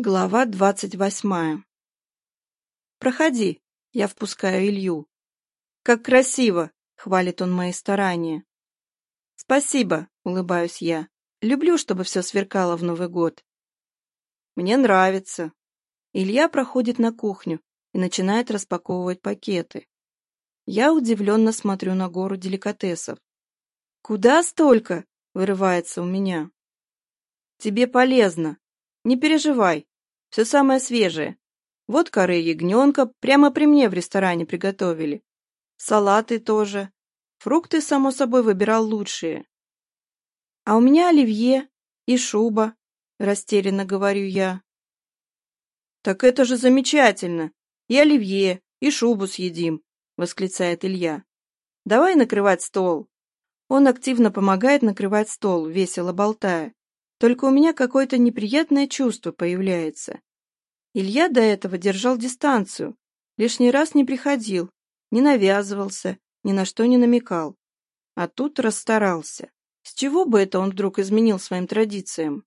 Глава двадцать восьмая. «Проходи», — я впускаю Илью. «Как красиво!» — хвалит он мои старания. «Спасибо», — улыбаюсь я. «Люблю, чтобы все сверкало в Новый год». «Мне нравится». Илья проходит на кухню и начинает распаковывать пакеты. Я удивленно смотрю на гору деликатесов. «Куда столько?» — вырывается у меня. «Тебе полезно», не переживай, все самое свежее. Вот коры ягненка прямо при мне в ресторане приготовили. Салаты тоже. Фрукты, само собой, выбирал лучшие. А у меня оливье и шуба, растерянно говорю я. Так это же замечательно. И оливье, и шубу съедим, восклицает Илья. Давай накрывать стол. Он активно помогает накрывать стол, весело болтая. Только у меня какое-то неприятное чувство появляется. Илья до этого держал дистанцию, лишний раз не приходил, не навязывался, ни на что не намекал. А тут расстарался. С чего бы это он вдруг изменил своим традициям?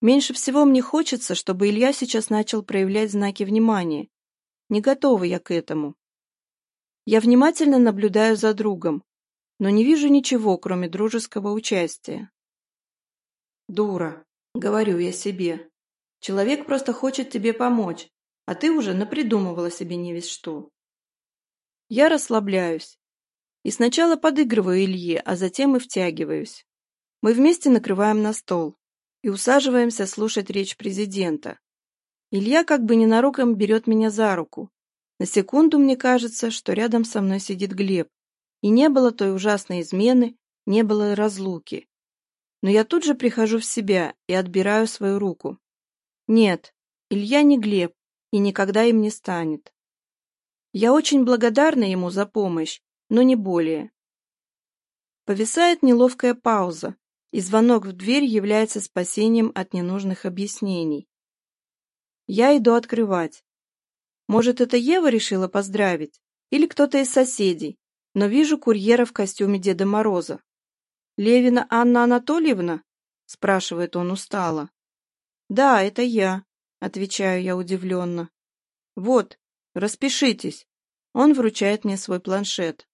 Меньше всего мне хочется, чтобы Илья сейчас начал проявлять знаки внимания. Не готова я к этому. Я внимательно наблюдаю за другом, но не вижу ничего, кроме дружеского участия. «Дура!» — говорю я себе. «Человек просто хочет тебе помочь, а ты уже напридумывала себе не весь что». Я расслабляюсь. И сначала подыгрываю Илье, а затем и втягиваюсь. Мы вместе накрываем на стол и усаживаемся слушать речь президента. Илья как бы ненароком берет меня за руку. На секунду мне кажется, что рядом со мной сидит Глеб. И не было той ужасной измены, не было разлуки. Но я тут же прихожу в себя и отбираю свою руку. Нет, Илья не Глеб и никогда им не станет. Я очень благодарна ему за помощь, но не более. Повисает неловкая пауза, и звонок в дверь является спасением от ненужных объяснений. Я иду открывать. Может, это Ева решила поздравить? Или кто-то из соседей? Но вижу курьера в костюме Деда Мороза. «Левина Анна Анатольевна?» — спрашивает он устало. «Да, это я», — отвечаю я удивленно. «Вот, распишитесь». Он вручает мне свой планшет.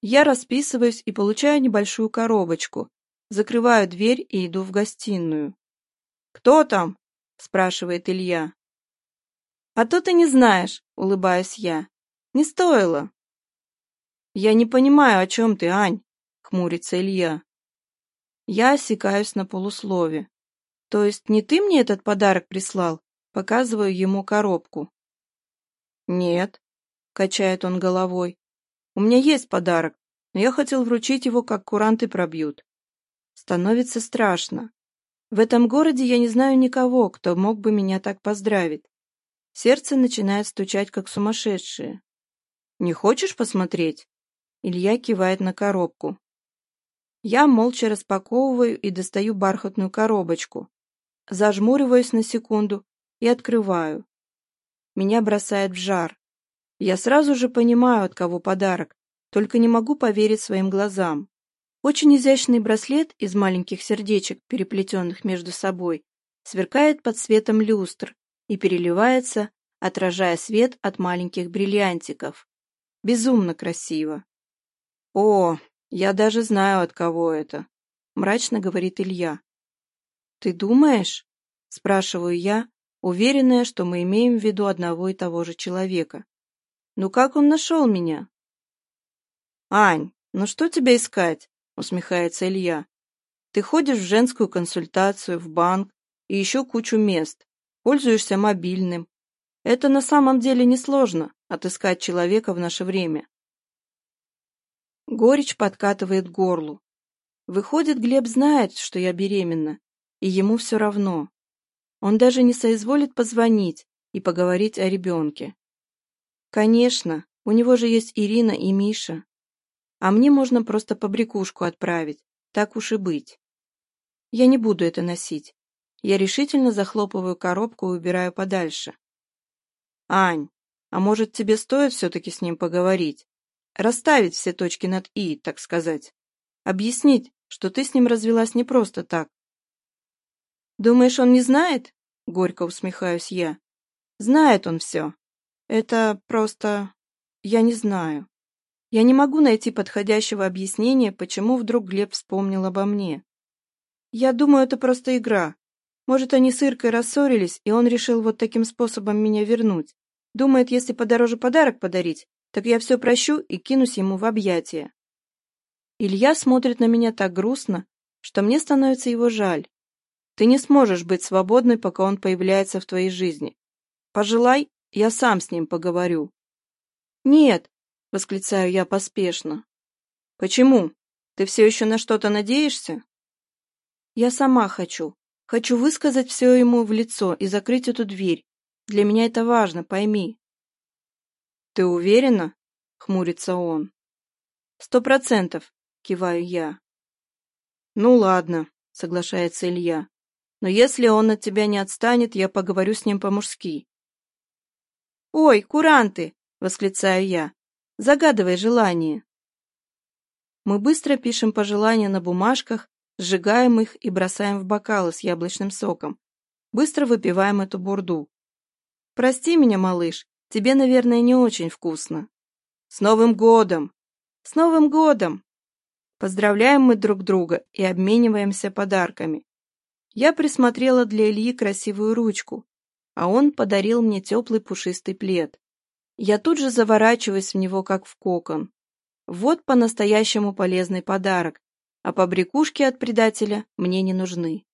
Я расписываюсь и получаю небольшую коробочку. Закрываю дверь и иду в гостиную. «Кто там?» — спрашивает Илья. «А то ты не знаешь», — улыбаюсь я. «Не стоило». «Я не понимаю, о чем ты, Ань», — хмурится Илья. Я осекаюсь на полуслове. «То есть не ты мне этот подарок прислал?» Показываю ему коробку. «Нет», — качает он головой. «У меня есть подарок, но я хотел вручить его, как куранты пробьют». Становится страшно. В этом городе я не знаю никого, кто мог бы меня так поздравить. Сердце начинает стучать, как сумасшедшее. «Не хочешь посмотреть?» Илья кивает на коробку. Я молча распаковываю и достаю бархатную коробочку. Зажмуриваюсь на секунду и открываю. Меня бросает в жар. Я сразу же понимаю, от кого подарок, только не могу поверить своим глазам. Очень изящный браслет из маленьких сердечек, переплетенных между собой, сверкает под светом люстр и переливается, отражая свет от маленьких бриллиантиков. Безумно красиво. О, я даже знаю, от кого это, — мрачно говорит Илья. Ты думаешь? — спрашиваю я, уверенная, что мы имеем в виду одного и того же человека. Ну как он нашел меня? Ань, ну что тебя искать? — усмехается Илья. Ты ходишь в женскую консультацию, в банк и еще кучу мест. Пользуешься мобильным. Это на самом деле несложно — отыскать человека в наше время. Горечь подкатывает к горлу. Выходит, Глеб знает, что я беременна, и ему все равно. Он даже не соизволит позвонить и поговорить о ребенке. Конечно, у него же есть Ирина и Миша. А мне можно просто побрякушку отправить, так уж и быть. Я не буду это носить. Я решительно захлопываю коробку и убираю подальше. Ань, а может тебе стоит все-таки с ним поговорить? расставить все точки над «и», так сказать. Объяснить, что ты с ним развелась не просто так. «Думаешь, он не знает?» — горько усмехаюсь я. «Знает он все. Это просто... я не знаю. Я не могу найти подходящего объяснения, почему вдруг Глеб вспомнил обо мне. Я думаю, это просто игра. Может, они с Иркой рассорились, и он решил вот таким способом меня вернуть. Думает, если подороже подарок подарить, так я все прощу и кинусь ему в объятия. Илья смотрит на меня так грустно, что мне становится его жаль. Ты не сможешь быть свободной, пока он появляется в твоей жизни. Пожелай, я сам с ним поговорю. Нет, восклицаю я поспешно. Почему? Ты все еще на что-то надеешься? Я сама хочу. Хочу высказать все ему в лицо и закрыть эту дверь. Для меня это важно, пойми. «Ты уверена?» — хмурится он. «Сто процентов!» — киваю я. «Ну ладно», — соглашается Илья. «Но если он от тебя не отстанет, я поговорю с ним по-мужски». «Ой, куранты!» — восклицаю я. «Загадывай желание». Мы быстро пишем пожелания на бумажках, сжигаем их и бросаем в бокалы с яблочным соком. Быстро выпиваем эту бурду. «Прости меня, малыш, Тебе, наверное, не очень вкусно. С Новым годом! С Новым годом! Поздравляем мы друг друга и обмениваемся подарками. Я присмотрела для Ильи красивую ручку, а он подарил мне теплый пушистый плед. Я тут же заворачиваюсь в него, как в кокон. Вот по-настоящему полезный подарок, а побрякушки от предателя мне не нужны.